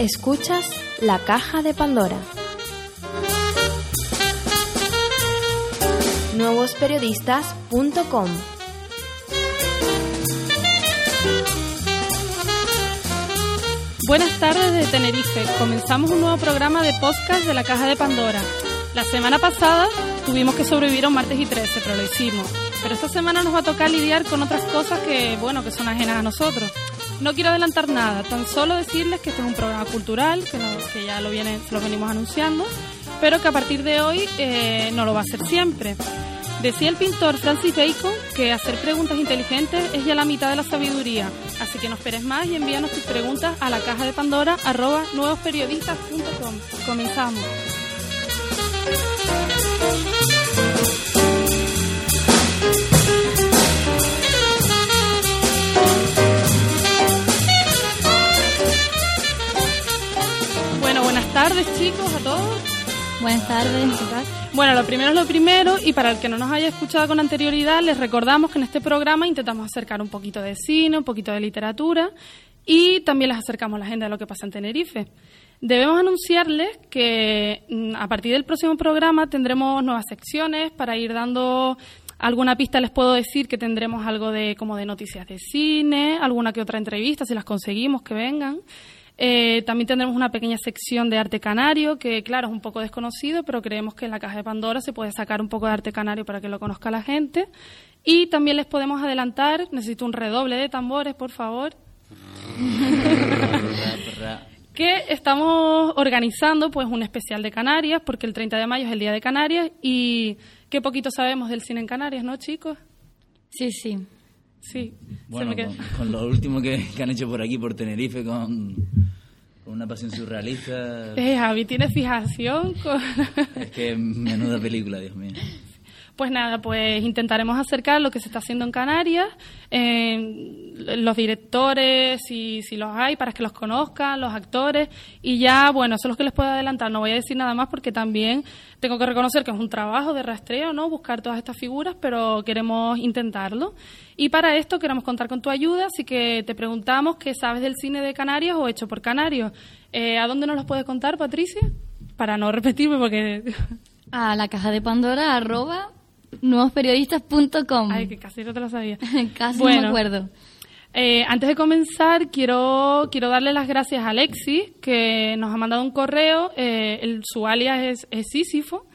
Escuchas la caja de Pandora. Nuevosperiodistas.com Buenas tardes de Tenerife. Comenzamos un nuevo programa de podcast de la Caja de Pandora. La semana pasada tuvimos que sobrevivir a un martes y 13, pero lo hicimos. Pero esta semana nos va a tocar lidiar con otras cosas que, bueno, que son ajenas a nosotros. No quiero adelantar nada, tan solo decirles que este es un programa cultural, que, ya lo, lo venimos anunciando, pero que a partir de hoy eh, no lo va a hacer siempre. Decía el pintor Francis Bacon que hacer preguntas inteligentes es ya la mitad de la sabiduría. Así que no esperes más y envíanos tus preguntas a la caja de Pandora arroba nuevosperiodistas.com. Comenzamos. Tardes chicos a todos. Buenas tardes. ¿Qué tal? Bueno, lo primero es lo primero y para el que no nos haya escuchado con anterioridad, les recordamos que en este programa intentamos acercar un poquito de cine, un poquito de literatura y también les acercamos la agenda de lo que pasa en Tenerife. Debemos anunciarles que mm, a partir del próximo programa tendremos nuevas secciones para ir dando alguna pista les puedo decir que tendremos algo de como de noticias de cine, alguna que otra entrevista si las conseguimos que vengan. Eh, también tendremos una pequeña sección de arte canario, que claro, es un poco desconocido, pero creemos que en la caja de Pandora se puede sacar un poco de arte canario para que lo conozca la gente. Y también les podemos adelantar, necesito un redoble de tambores, por favor, que estamos organizando pues un especial de Canarias, porque el 30 de mayo es el Día de Canarias y qué poquito sabemos del cine en Canarias, ¿no, chicos? Sí, sí. Sí. se Bueno, me con, con lo último que, que han hecho por aquí, por Tenerife, con, con una pasión surrealista. Eh, Javi, tiene fijación con... Es que menuda película, Dios mío. Pues nada, pues intentaremos acercar lo que se está haciendo en Canarias, eh, los directores, si, si los hay, para que los conozcan, los actores, y ya, bueno, eso es lo que les puedo adelantar. No voy a decir nada más porque también tengo que reconocer que es un trabajo de rastreo, ¿no? Buscar todas estas figuras, pero queremos intentarlo. Y para esto queremos contar con tu ayuda, así que te preguntamos qué sabes del cine de Canarias o hecho por Canarios. Eh, ¿A dónde nos los puedes contar, Patricia? Para no repetirme porque... A la caja de Pandora, arroba nuevosperiodistas.com. Ay, que casi no te lo sabía. Casi no me acuerdo. Eh, antes de comenzar, quiero, quiero darle las gracias a Alexis, que nos ha mandado un correo. eh, el, su alias es, es Sísifo.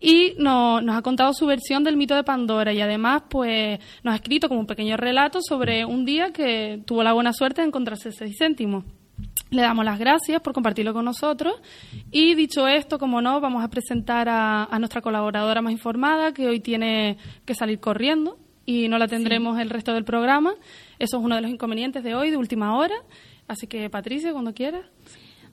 Y no- nos ha contado su versión del mito de Pandora. Y además, pues, nos ha escrito como un pequeño relato sobre un día que tuvo la buena suerte de encontrarse seis céntimos. Le damos las gracias por compartirlo con nosotros. Y dicho esto, como no, vamos a presentar a, a nuestra colaboradora más informada, que hoy tiene que salir corriendo y no la tendremos el resto del programa. Eso es uno de los inconvenientes de hoy, de última hora. Así que, Patricia, cuando quieras.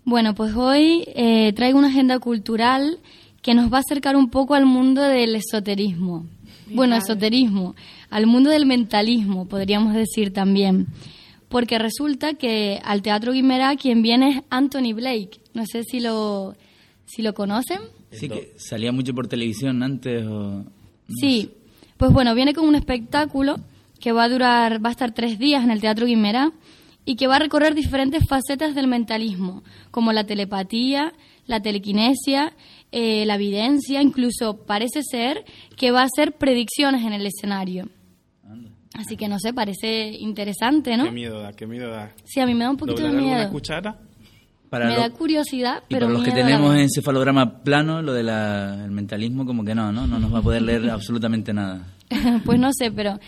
Bueno, pues hoy eh, traigo una agenda cultural que nos va a acercar un poco al mundo del esoterismo. Bueno, esoterismo, al mundo del mentalismo, podríamos decir también. Porque resulta que al Teatro Guimerá quien viene es Anthony Blake. No sé si lo, si lo conocen. Sí, que salía mucho por televisión antes o... Sí, pues bueno, viene con un espectáculo que va a durar, va a estar tres días en el Teatro Guimerá y que va a recorrer diferentes facetas del mentalismo, como la telepatía, la telequinesia, eh, la evidencia, incluso parece ser que va a hacer predicciones en el escenario. Así que no sé, parece interesante, ¿no? Qué miedo da, qué miedo da. Sí, a mí me da un poquito de ¿Doblar alguna miedo. cuchara? Para Me lo- da curiosidad, y pero para los que miedo la tenemos vez. encefalograma plano, lo del mentalismo, como que no, ¿no? No nos va a poder leer absolutamente nada. pues no sé, pero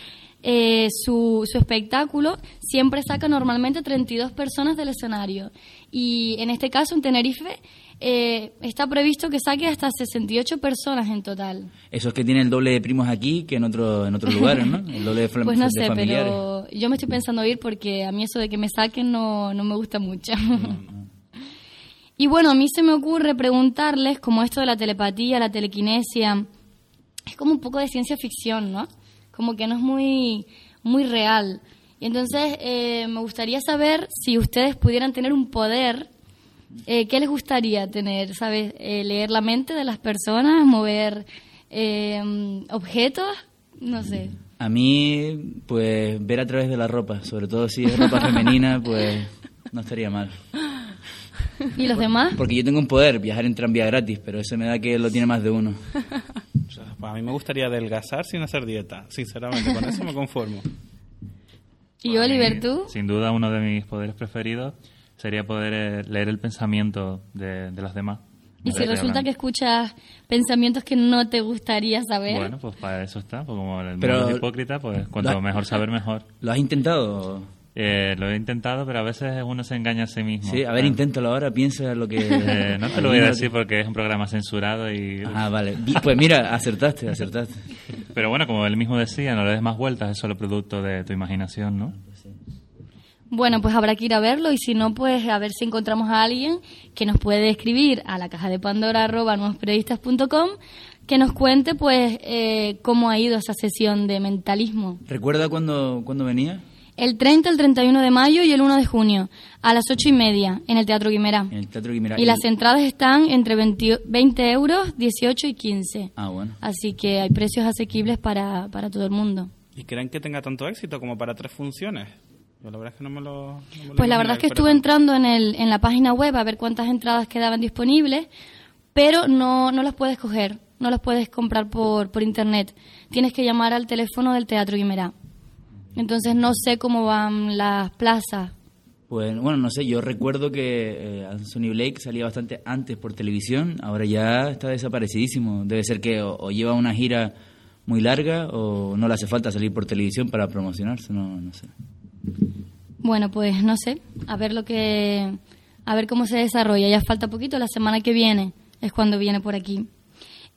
eh, su, su espectáculo siempre saca normalmente 32 personas del escenario. Y en este caso, en Tenerife, eh, está previsto que saque hasta 68 personas en total. Eso es que tiene el doble de primos aquí que en, otro, en otros lugares, ¿no? El doble de, Pues no sé, pero yo me estoy pensando ir porque a mí eso de que me saquen no, no me gusta mucho. y bueno, a mí se me ocurre preguntarles, como esto de la telepatía, la telequinesia, es como un poco de ciencia ficción, ¿no? Como que no es muy, muy real. Y entonces eh, me gustaría saber si ustedes pudieran tener un poder, eh, ¿qué les gustaría tener? ¿Sabes? Eh, leer la mente de las personas, mover eh, objetos, no sé. A mí, pues, ver a través de la ropa, sobre todo si es ropa femenina, pues, no estaría mal. ¿Y los demás? Porque yo tengo un poder, viajar en tranvía gratis, pero eso me da que lo tiene más de uno. O sea, pues a mí me gustaría adelgazar sin hacer dieta, sinceramente, con eso me conformo. ¿Y Oliver, tú? Sin duda, uno de mis poderes preferidos sería poder eh, leer el pensamiento de, de los demás. ¿Y si resulta que escuchas pensamientos que no te gustaría saber? Bueno, pues para eso está. Pues como el Pero- mundo es hipócrita, pues cuanto mejor saber, mejor. ¿Lo has intentado? Eh, lo he intentado, pero a veces uno se engaña a sí mismo. Sí, a ver, Ah. inténtalo ahora, piensa lo que... Eh, no te lo voy a decir porque es un programa censurado y... Ah, vale. Pues mira, acertaste, acertaste. Pero bueno, como él mismo decía, no le des más vueltas, es solo producto de tu imaginación, ¿no? Bueno, pues habrá que ir a verlo y si no, pues a ver si encontramos a alguien que nos puede escribir a la caja de Pandora arroba nuevosperiodistas.com que nos cuente pues eh, cómo ha ido esa sesión de mentalismo. ¿Recuerda cuándo, cuándo venía? El 30, el 31 de mayo y el 1 de junio a las 8 y media en el Teatro Guimerá. En el Teatro Guimerá. Y las entradas están entre 20, 20 euros, 18 y 15. Ah, bueno. Así que hay precios asequibles para, para todo el mundo. ¿Y creen que tenga tanto éxito como para tres funciones? Yo la verdad es que no me lo... no me lo Pues la verdad es que estuve entrando en, el, en la página web a ver cuántas entradas quedaban disponibles, pero no, no las puedes coger, no las puedes comprar por, por internet. Tienes que llamar al teléfono del Teatro Guimerá. Entonces no sé cómo van las plazas. Pues bueno, no sé, yo recuerdo que eh, Anthony Blake salía bastante antes por televisión, ahora ya está desaparecidísimo. Debe ser que o, o lleva una gira muy larga o no le hace falta salir por televisión para promocionarse, no, no sé. Bueno, pues no sé, a ver lo que a ver cómo se desarrolla. Ya falta poquito, la semana que viene es cuando viene por aquí.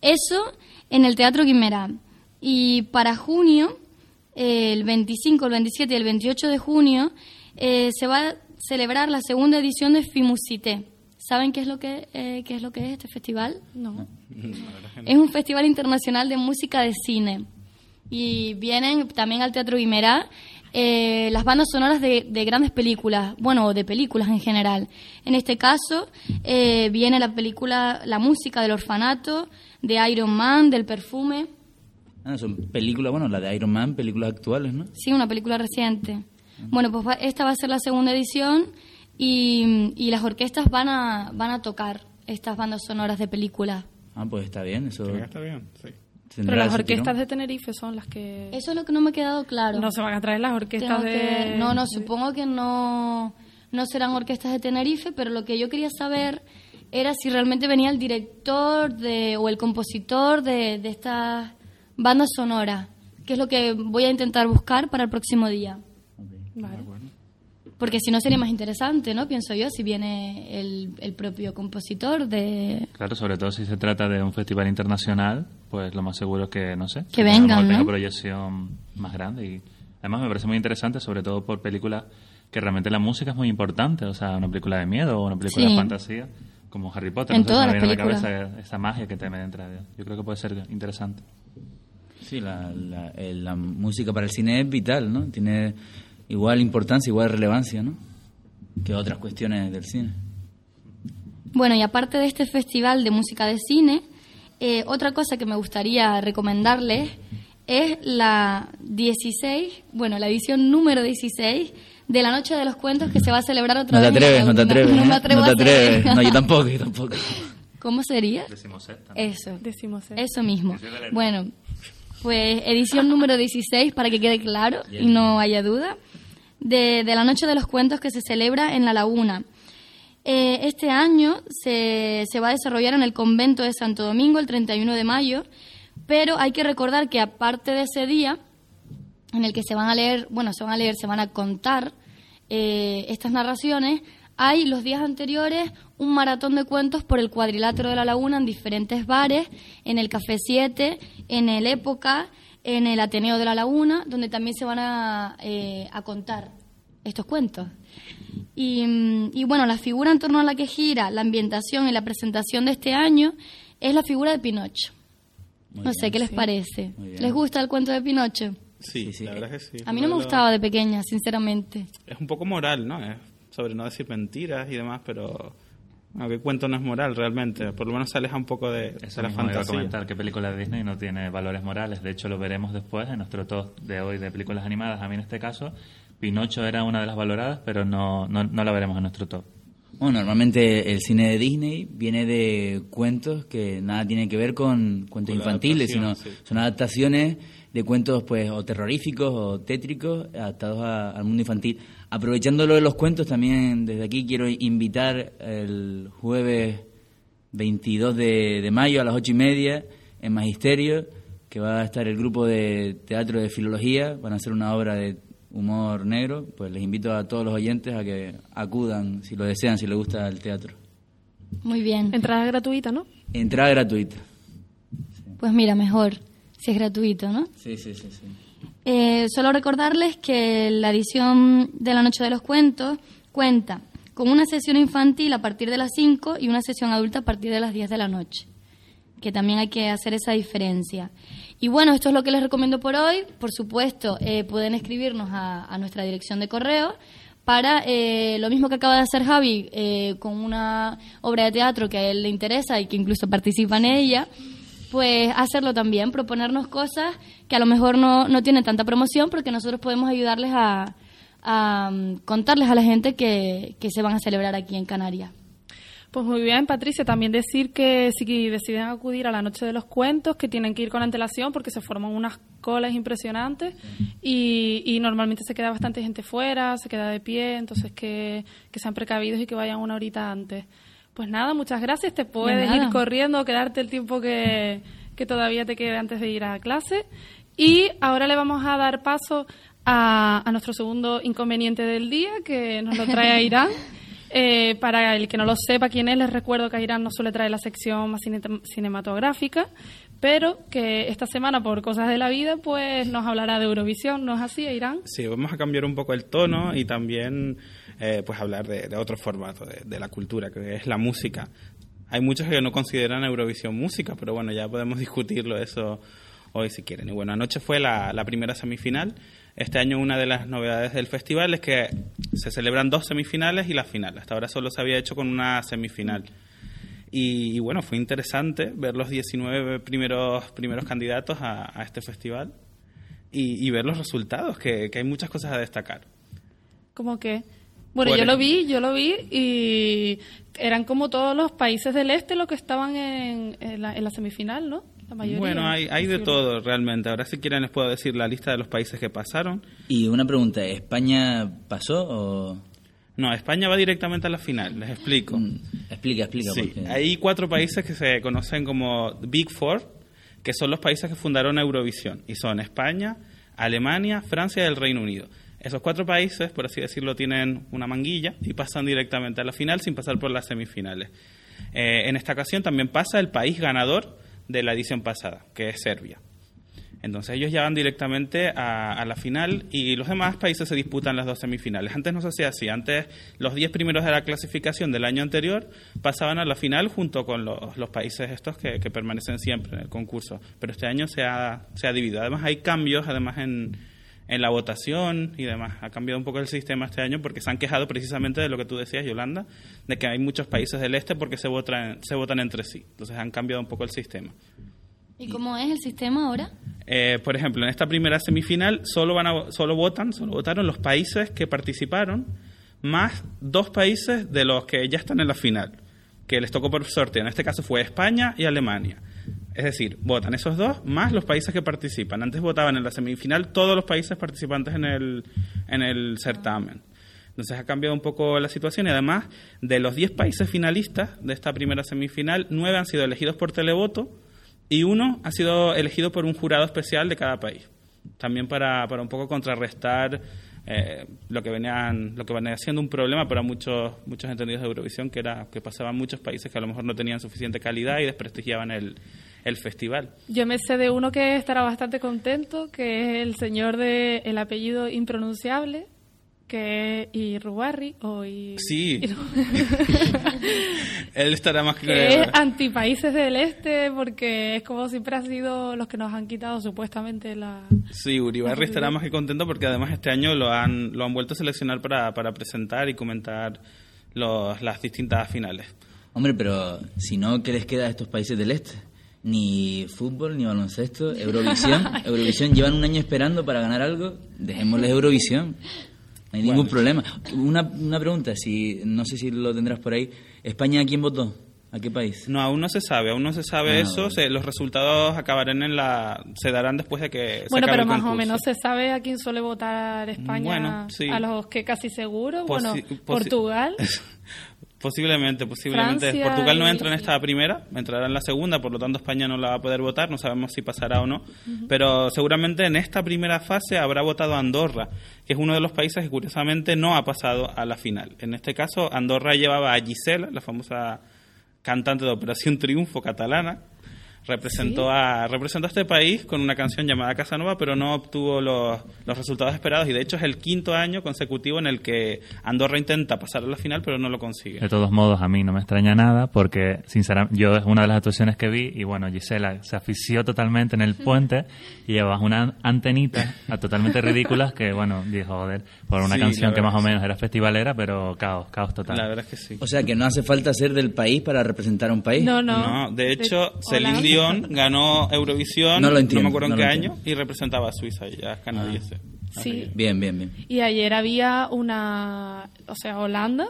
Eso en el Teatro Guimerá. Y para junio, el 25, el 27 y el 28 de junio, eh, se va a celebrar la segunda edición de Fimusité. ¿Saben qué es lo que eh, qué es lo que es este festival? No. Es un festival internacional de música de cine. Y vienen también al Teatro Guimerá eh, las bandas sonoras de, de grandes películas, bueno, de películas en general. En este caso, eh, viene la película, la música del orfanato, de Iron Man, del perfume. Ah, son películas, bueno, la de Iron Man, películas actuales, ¿no? Sí, una película reciente. Bueno, pues va- esta va a ser la segunda edición y, y las orquestas van a, van a tocar estas bandas sonoras de películas. Ah, pues está bien, eso Sí, está bien, sí. Pero las orquestas tirón. de Tenerife son las que... Eso es lo que no me ha quedado claro. No se van a traer las orquestas de... No, no, supongo que no, no serán orquestas de Tenerife, pero lo que yo quería saber era si realmente venía el director de, o el compositor de, de estas bandas sonoras, que es lo que voy a intentar buscar para el próximo día. Vale. Porque si no sería más interesante, ¿no? Pienso yo, si viene el, el propio compositor de... Claro, sobre todo si se trata de un festival internacional, pues lo más seguro es que, no sé, Que vengan, ¿no? proyección más grande. Y además me parece muy interesante, sobre todo por películas que realmente la música es muy importante, o sea, una película de miedo o una película Sí. de fantasía, como Harry Potter. En no sé, todas me las a la películas. cabeza esa magia que te entra. Yo creo que puede ser interesante. Sí, la, la, eh, la música para el cine es vital, ¿no? Tiene igual importancia, igual relevancia, ¿no? Que otras cuestiones del cine. Bueno, y aparte de este festival de música de cine, eh, otra cosa que me gustaría recomendarles es la 16, bueno, la edición número 16 de la Noche de los Cuentos que se va a celebrar otra No te vez. en atreves, no te atreves. No me ¿eh? atrevo no te atreves. No, yo tampoco, yo tampoco. ¿Cómo sería? Decimosexta. Eso. Decimos eso. Eso mismo. Bueno, pues edición número 16, para que quede claro y no haya duda, de, de la Noche de los Cuentos que se celebra en La Laguna. Eh, este año se, se va a desarrollar en el convento de Santo Domingo el 31 de mayo, pero hay que recordar que aparte de ese día, en el que se van a leer, bueno, se van a leer, se van a contar eh, estas narraciones, hay los días anteriores un maratón de cuentos por el cuadrilátero de la laguna en diferentes bares, en el Café 7, en el Época, en el Ateneo de la Laguna, donde también se van a, eh, a contar estos cuentos. Y, mm, y bueno, la figura en torno a la que gira la ambientación y la presentación de este año es la figura de Pinocho. Muy no bien, sé, ¿qué les sí. parece? ¿Les gusta el cuento de Pinocho? Sí, Sí, sí. la verdad es que sí. A mí no me gustaba de pequeña, sinceramente. Es un poco moral, ¿no? Es sobre no decir mentiras y demás, pero... Aunque cuento no es moral realmente, por lo menos se aleja un poco de, de Eso la mismo iba a fantasía. comentar que película de Disney no tiene valores morales. De hecho, lo veremos después en nuestro top de hoy de películas animadas. A mí en este caso, Pinocho era una de las valoradas, pero no, no, no la veremos en nuestro top. Bueno, normalmente el cine de Disney viene de cuentos que nada tienen que ver con cuentos Con infantiles, sino sí. son adaptaciones de cuentos pues o terroríficos o tétricos adaptados a- al mundo infantil. Aprovechando lo de los cuentos, también desde aquí quiero invitar el jueves 22 de, de mayo a las ocho y media en Magisterio, que va a estar el grupo de teatro de filología, van a hacer una obra de humor negro, pues les invito a todos los oyentes a que acudan si lo desean, si les gusta el teatro. Muy bien. Entrada gratuita, ¿no? Entrada gratuita. Pues mira, mejor, si es gratuito, ¿no? Sí, sí, sí, sí. Eh, solo recordarles que la edición de la Noche de los Cuentos cuenta con una sesión infantil a partir de las 5 y una sesión adulta a partir de las 10 de la noche, que también hay que hacer esa diferencia. Y bueno, esto es lo que les recomiendo por hoy. Por supuesto, eh, pueden escribirnos a, a nuestra dirección de correo para eh, lo mismo que acaba de hacer Javi eh, con una obra de teatro que a él le interesa y que incluso participa en ella pues hacerlo también, proponernos cosas que a lo mejor no, no tienen tanta promoción, porque nosotros podemos ayudarles a, mm, contarles a la gente que, que se van a celebrar aquí en Canarias. Pues muy bien, Patricia. También decir que si deciden acudir a la noche de los cuentos, que tienen que ir con antelación porque se forman unas colas impresionantes y, y normalmente se queda bastante gente fuera, se queda de pie, entonces que, que sean precavidos y que vayan una horita antes. Pues nada, muchas gracias. Te puedes ir corriendo o quedarte el tiempo que, que todavía te quede antes de ir a clase. Y ahora le vamos a dar paso a, a nuestro segundo inconveniente del día, que nos lo trae a Irán. Eh, para el que no lo sepa quién es, les recuerdo que Irán no suele traer la sección más cine- cinematográfica, pero que esta semana, por cosas de la vida, pues nos hablará de Eurovisión, ¿no es así, Irán? Sí, vamos a cambiar un poco el tono y también eh, pues hablar de, otro formato de, la cultura, que es la música. Hay muchos que no consideran Eurovisión música, pero bueno, ya podemos discutirlo eso hoy si quieren. Y bueno, anoche fue la, primera semifinal. Este año una de las novedades del festival es que se celebran dos semifinales y la final. Hasta ahora solo se había hecho con una semifinal. Y, bueno, fue interesante ver los 19 primeros, primeros candidatos a, este festival y, y ver los resultados, que, que hay muchas cosas a destacar. Como que... Bueno, yo lo vi, yo lo vi y eran como todos los países del este los que estaban en, en la, en la semifinal, ¿no? La mayoría. Bueno, hay, hay de todo realmente. Ahora si quieren les puedo decir la lista de los países que pasaron. Y una pregunta, ¿España pasó o...? No, España va directamente a la final, les explico. Mm, Explica, explica. Sí, porque- hay cuatro países que se conocen como Big Four, que son los países que fundaron Eurovisión, y son España, Alemania, Francia y el Reino Unido. Esos cuatro países, por así decirlo, tienen una manguilla y pasan directamente a la final sin pasar por las semifinales. Eh, en esta ocasión también pasa el país ganador de la edición pasada, que es Serbia. Entonces ellos ya van directamente a, la final y los demás países se disputan las dos semifinales. Antes no se hacía así, antes los 10 primeros de la clasificación del año anterior pasaban a la final junto con los, los países estos que, que permanecen siempre en el concurso. Pero este año se ha, se ha dividido. Además hay cambios, además en, en la votación y demás. Ha cambiado un poco el sistema este año porque se han quejado precisamente de lo que tú decías, Yolanda, de que hay muchos países del este porque se votan, se votan entre sí. Entonces han cambiado un poco el sistema. ¿Y cómo es el sistema ahora? Eh, por ejemplo, en esta primera semifinal solo van a, solo votan, solo votaron los países que participaron más dos países de los que ya están en la final, que les tocó por sorteo. En este caso fue España y Alemania. Es decir, votan esos dos más los países que participan. Antes votaban en la semifinal todos los países participantes en el, en el certamen. Entonces ha cambiado un poco la situación y además de los 10 países finalistas de esta primera semifinal, nueve han sido elegidos por televoto y uno ha sido elegido por un jurado especial de cada país. También para, para un poco contrarrestar eh, lo que venían lo que venía siendo un problema para muchos muchos entendidos de Eurovisión, que era que pasaban muchos países que a lo mejor no tenían suficiente calidad y desprestigiaban el, el festival. Yo me sé de uno que estará bastante contento, que es el señor de el apellido impronunciable, que es Irrubarri o I- Sí. Él estará más que... que es antipaíses del este, porque es como siempre ha sido los que nos han quitado supuestamente la... Sí, Uribarri estará más que contento porque además este año lo han, lo han vuelto a seleccionar para, para presentar y comentar los, las distintas finales. Hombre, pero si no, ¿qué les queda a estos países del este? Ni fútbol, ni baloncesto, Eurovisión. Eurovisión llevan un año esperando para ganar algo. Dejémosles Eurovisión. No hay ningún problema. Una, una pregunta, si no sé si lo tendrás por ahí. ¿España a quién votó? ¿A qué país? No, aún no se sabe, aún no se sabe Ah, eso. vale. se- los resultados acabarán en la, se darán después de que se Bueno, acabe pero el más o menos se sabe a quién suele votar España. Bueno, sí. A los que casi seguro. Posi- bueno, Portugal. Posiblemente, posiblemente. Francia Portugal no entra en esta primera, entrará en la segunda, por lo tanto España no la va a poder votar, no sabemos si pasará o no. Pero seguramente en esta primera fase habrá votado Andorra, que es uno de los países que curiosamente no ha pasado a la final. En este caso, Andorra llevaba a Gisela, la famosa cantante de Operación Triunfo catalana. Representó, a, representó a este país con una canción llamada Casanova, pero no obtuvo los, los resultados esperados. Y de hecho es el quinto año consecutivo en el que Andorra intenta pasar a la final, pero no lo consigue. De todos modos, a mí no me extraña nada porque, sinceramente, yo es una de las actuaciones que vi y bueno, Gisela se afició totalmente en el puente y llevaba una antenita a totalmente ridículas que, bueno, dijo, joder, por una Sí, canción que más o menos era festivalera, pero caos, caos total. La verdad es que sí. O sea, que no hace falta ser del país para representar a un país. No, no. No, de hecho, Celine Ganó Eurovisión, No lo entiendo, me acuerdo en no qué año, y representaba a Suiza, y ya es canadiense. Sí. Bien, bien, bien. Y ayer había una. O sea, Holanda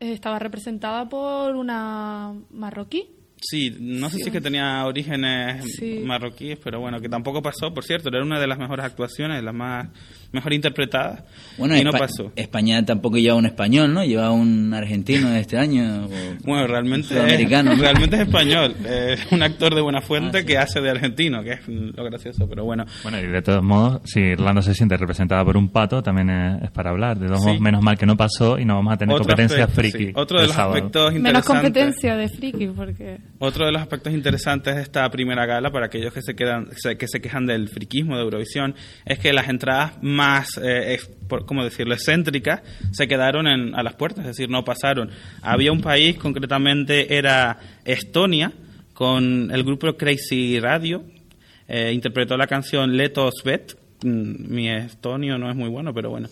eh, estaba representada por una marroquí. Sí, no sé si es que tenía orígenes Sí. marroquíes, pero bueno, que tampoco pasó, por cierto, era una de las mejores actuaciones, de las más mejor interpretadas, Bueno, y no Espa- pasó. España tampoco lleva un español, ¿no? Lleva un argentino de este año. o- Bueno, realmente Sudamericano. es, realmente es español, es un actor de buena fuente Ah, sí. que hace de argentino, que es lo gracioso, pero bueno. Bueno, y de todos modos, si Irlanda se siente representada por un pato, también es, para hablar. De todos Sí. modos, menos mal que no pasó y no vamos a tener Otro competencia aspecto, friki. sí. Otro de los sábado. aspectos Menos interesantes. competencia de friki, porque. Otro de los aspectos interesantes de esta primera gala, para aquellos que se quedan, que se quejan del friquismo de Eurovisión, es que las entradas más, eh, ex- por- ¿cómo decirlo?, excéntricas, se quedaron a las puertas, es decir, no pasaron. Había un país, concretamente era Estonia, con el grupo Crazy Radio, eh, interpretó la canción Let Us Bet. Mm, Mi estonio no es muy bueno, pero bueno.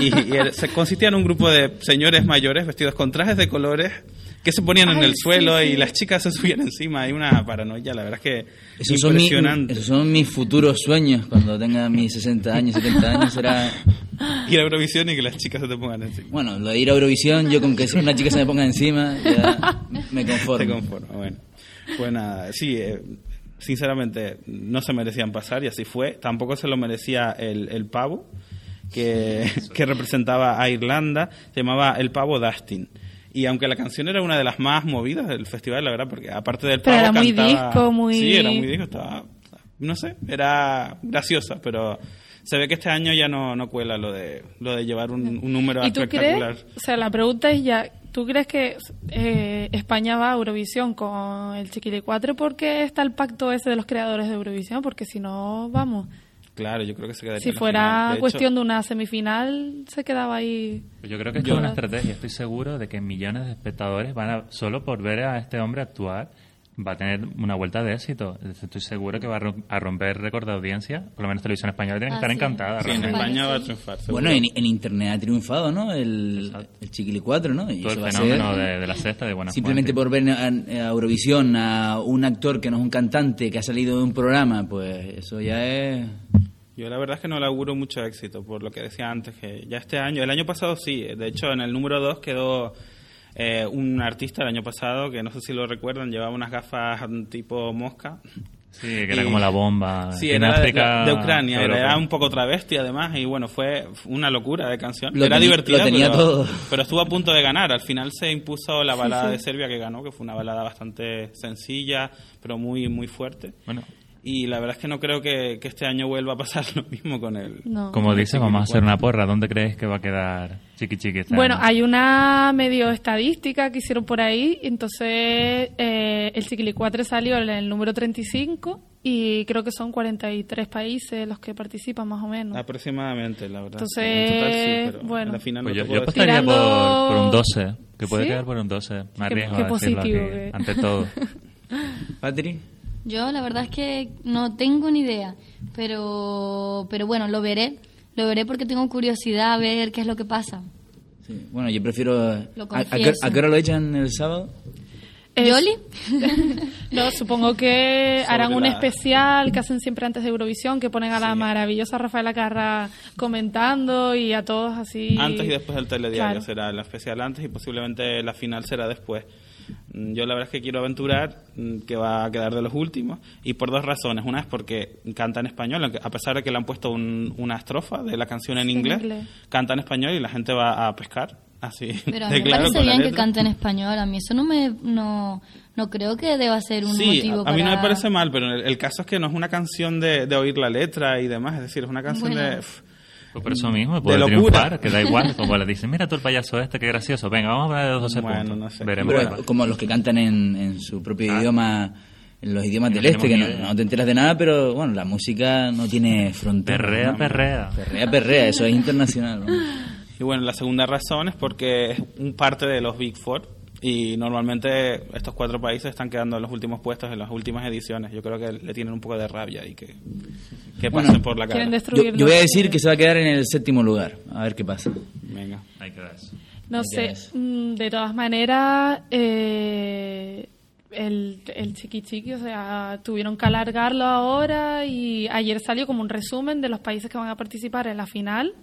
Y, y se consistía en un grupo de señores mayores vestidos con trajes de colores que se ponían en el sí, suelo sí. y las chicas se subían encima. Hay una paranoia, la verdad es que Esos son, mi- impresionante. esos son mis futuros sueños. Cuando tenga mis 60 años, 70 años, será... Ir a Eurovisión y que las chicas se te pongan encima. Bueno, lo de ir a Eurovisión, yo con que una chica se me ponga encima, ya me conformo. Te conformo, bueno. Pues nada, sí, eh, sinceramente no se merecían pasar y así fue. Tampoco se lo merecía el, el pavo que, que representaba a Irlanda, se llamaba El Pavo Dustin. Y aunque la canción era una de las más movidas del festival, la verdad, porque aparte del Pero pavo era muy cantaba- disco, muy- Sí, era muy disco, estaba... No sé, era graciosa, pero se ve que este año ya no, no cuela lo de, lo de llevar un, un número ¿Y tú espectacular. crees? O sea, la pregunta es ya. ¿Tú crees que eh, España va a Eurovisión con el Chiquili 4 porque está el pacto ese de los creadores de Eurovisión? Porque si no, vamos. Claro, yo creo que se quedaría Si en la fuera final. De hecho, cuestión de una semifinal, se quedaba ahí. Yo creo que es una estrategia. Estoy seguro de que millones de espectadores van a, solo por ver a este hombre actuar, va a tener una vuelta de éxito. Estoy seguro que va a rom- a romper récord de audiencia. Por lo menos Televisión Española tiene que estar es. encantada. Sí, en. España va a triunfar. seguro. Bueno, en, en internet ha triunfado, ¿no? El, el Chiquili 4, ¿no? Y Todo eso el va a fenómeno ser- de, de la cesta de buena Simplemente por ver a, a Eurovisión a un actor que no es un cantante que ha salido de un programa, pues eso ya es... Yo la verdad es que no le auguro mucho éxito, por lo que decía antes, que ya este año, el año pasado sí, de hecho en el número 2 quedó eh, un artista el año pasado, que no sé si lo recuerdan, llevaba unas gafas tipo mosca. Sí, que era como la bomba. Sí, en era África, de Ucrania, era, era un poco travesti además, y bueno, fue una locura de canción. Lo era divertida, lo tenía pero, todo. pero estuvo a punto de ganar. Al final se impuso la balada de Serbia que ganó, que fue una balada bastante sencilla, pero muy, muy fuerte. Bueno, Y la verdad es que no creo que, que este año vuelva a pasar lo mismo con él. No. como Chiqui vamos a hacer una porra. ¿Dónde crees que va a quedar Chiqui Chiqui este Bueno, año? hay una medio estadística que hicieron por ahí. Entonces, eh, el Chiquili 4 salió en el número 35 y creo que son 43 países los que participan, más o menos. Aproximadamente, la verdad. Entonces, En total sí, pero bueno. en la final Pues no yo, yo apostaría Tirando- por, por un 12, que puede ¿Sí? quedar por un 12. Me Qué- arriesgo qué a decirlo positivo aquí, que- ante todo. Patri. Yo la verdad es que no tengo ni idea, pero, pero bueno, lo veré. Lo veré porque tengo curiosidad a ver qué es lo que pasa. Sí, Bueno, yo prefiero... Lo ¿A, a qué, confieso. a qué hora lo echan el sábado? ¿Yoli? No, supongo que harán un especial que hacen siempre antes de Eurovisión, que ponen a la maravillosa Rafaela Carra comentando y a todos así. Antes y después del telediario Claro. será la especial antes y posiblemente la final será después. Mm, Yo la verdad es que quiero aventurar mm, que va a quedar de los últimos y por dos razones. Una es porque canta en español, a pesar de que le han puesto un- una estrofa de la canción en en inglés, inglés. canta en español y la gente va a pescar. Así, Pero a mí me claro, parece bien que cante en español. A mí eso no me... No, no creo que deba ser un Sí, motivo a, a para... mí no me parece mal, pero el, el caso es que no es una canción de, de oír la letra y demás, es decir, es una canción Bueno. de... pff, por eso mismo, De puede locura. triunfar, que da igual. Como le dicen, mira tú el payaso este, qué gracioso. Venga, vamos a hablar de los 12 Bueno, puntos. no sé. Veremos. Como los que cantan en, en su propio Ah. idioma, en los idiomas No del este, que no, te enteras de nada, pero bueno, la música no tiene fronteras. Perrea, ¿no? perrea. Perrea, perrea, eso es internacional. ¿no? Y bueno, la segunda razón es porque es un parte de los Big Four y normalmente estos cuatro países están quedando en los últimos puestos en las últimas ediciones. Yo creo que le tienen un poco de rabia y que, que Bueno, pasen por la cara. Yo, destruir. yo voy a decir que se va a quedar en el séptimo lugar, a ver qué pasa. Venga. Queda eso. No sé, mm, de todas maneras, eh, el, el chiqui chiqui, o sea, tuvieron que alargarlo ahora y ayer salió como un resumen de los países que van a participar en la final.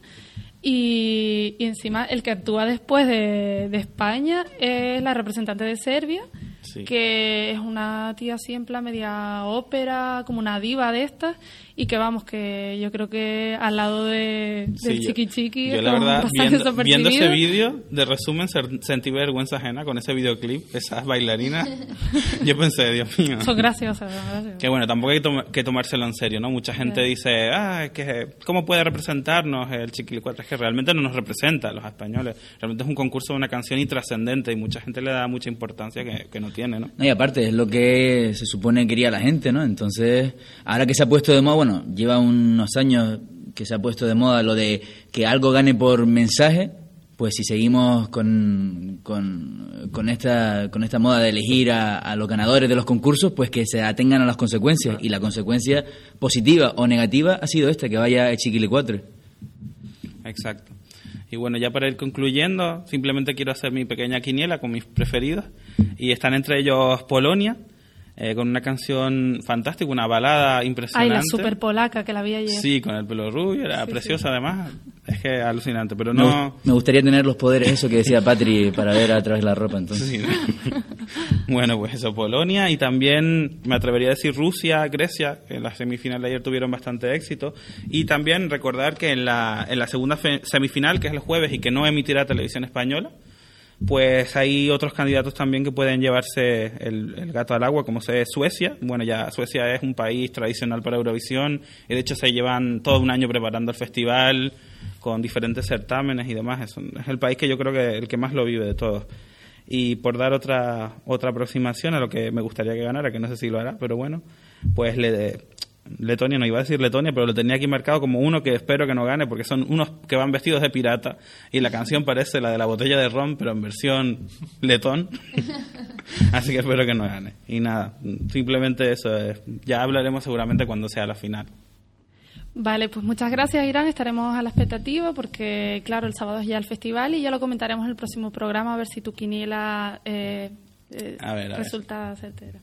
Y, y encima el que actúa después de, de España es la representante de Serbia, Sí. que es una tía así en plan media ópera, como una diva de estas, y que vamos, que yo creo que al lado de, del Sí, yo- chiqui chiqui Yo, es la verdad, viendo, viendo ese vídeo de resumen, ser- sentí vergüenza ajena con ese videoclip, esas bailarinas. Yo pensé, Dios mío. Son graciosas, son graciosas. Que bueno, tampoco hay que, toma- que tomárselo en serio, ¿no? Mucha gente Sí. dice, ah, es que, ¿cómo puede representarnos el Chiquilicuatre? Es que realmente no nos representa a los españoles. Realmente es un concurso de una canción intrascendente y mucha gente le da mucha importancia que, que no tiene, ¿no? No, y aparte es lo que se supone que quería la gente, ¿no? Entonces, ahora que se ha puesto de moda, bueno, lleva unos años que se ha puesto de moda lo de que algo gane por mensaje, pues si seguimos con, con, con esta, con esta moda de elegir a, a los ganadores de los concursos, pues que se atengan a las consecuencias. Y la consecuencia positiva o negativa ha sido esta, que vaya Chiquilicuatre. Exacto. Y bueno, ya para ir concluyendo, simplemente quiero hacer mi pequeña quiniela con mis preferidos. Y están entre ellos Polonia, eh, con una canción fantástica, una balada Ay, impresionante. la super polaca que la vi ayer. Sí, con el pelo rubio, era preciosa además. Es que alucinante, pero Me, no... gu- me gustaría tener los poderes, eso que decía Patri, para ver a través de la ropa, entonces. Sí, ¿no? bueno, pues eso, Polonia y también me atrevería a decir Rusia, Grecia, que en la semifinal de ayer tuvieron bastante éxito. Y también recordar que en la, en la segunda fe- semifinal, que es el jueves y que no emitirá televisión española, pues hay otros candidatos también que pueden llevarse el, gato al agua, como se Suecia. Bueno, ya Suecia es un país tradicional para Eurovisión y de hecho se llevan todo un año preparando el festival con diferentes certámenes y demás. Es, un- es el país que yo creo que el que más lo vive de todos. Y por dar otra otra aproximación a lo que me gustaría que ganara, que no sé si lo hará, pero bueno, pues le, Letonia, no iba a decir Letonia, pero lo tenía aquí marcado como uno que espero que no gane, porque son unos que van vestidos de pirata y la canción parece la de la botella de ron, pero en versión letón. Así que espero que no gane. Y nada, simplemente eso. es. Ya hablaremos seguramente cuando sea la final. Vale, pues muchas gracias, Irán. Estaremos a la expectativa porque, claro, el sábado es ya el festival y ya lo comentaremos en el próximo programa a ver si tu quiniela eh, eh, A ver, a ver. resulta certera.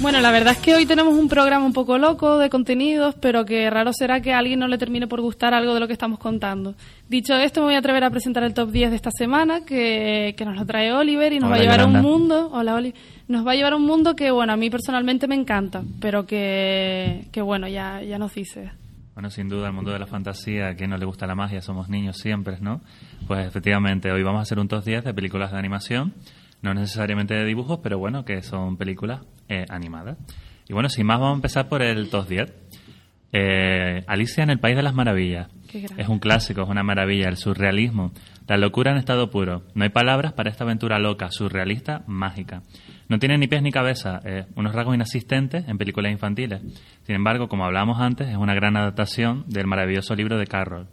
Bueno, la verdad es que hoy tenemos un programa un poco loco de contenidos, pero que raro será que a alguien no le termine por gustar algo de lo que estamos contando. Dicho esto, me voy a atrever a presentar el top 10 de esta semana, que, que nos lo trae Oliver y nos Hola, va a llevar a un mundo. Hola, Oli. Nos va a llevar a un mundo que, bueno, a mí personalmente me encanta, pero que, que bueno, ya, ya nos dice. Bueno, sin duda, el mundo de la fantasía, a quien no le gusta la magia, somos niños siempre, ¿no? Pues efectivamente, hoy vamos a hacer un top 10 de películas de animación, no necesariamente de dibujos, pero bueno, que son películas eh, animadas. Y bueno, sin más, vamos a empezar por el top 10. Eh, Alicia en el País de las Maravillas. Es un clásico, es una maravilla, el surrealismo. La locura en estado puro. No hay palabras para esta aventura loca, surrealista, mágica. No tiene ni pies ni cabeza, eh, unos rasgos inasistentes en películas infantiles. Sin embargo, como hablábamos antes, es una gran adaptación del maravilloso libro de Carroll,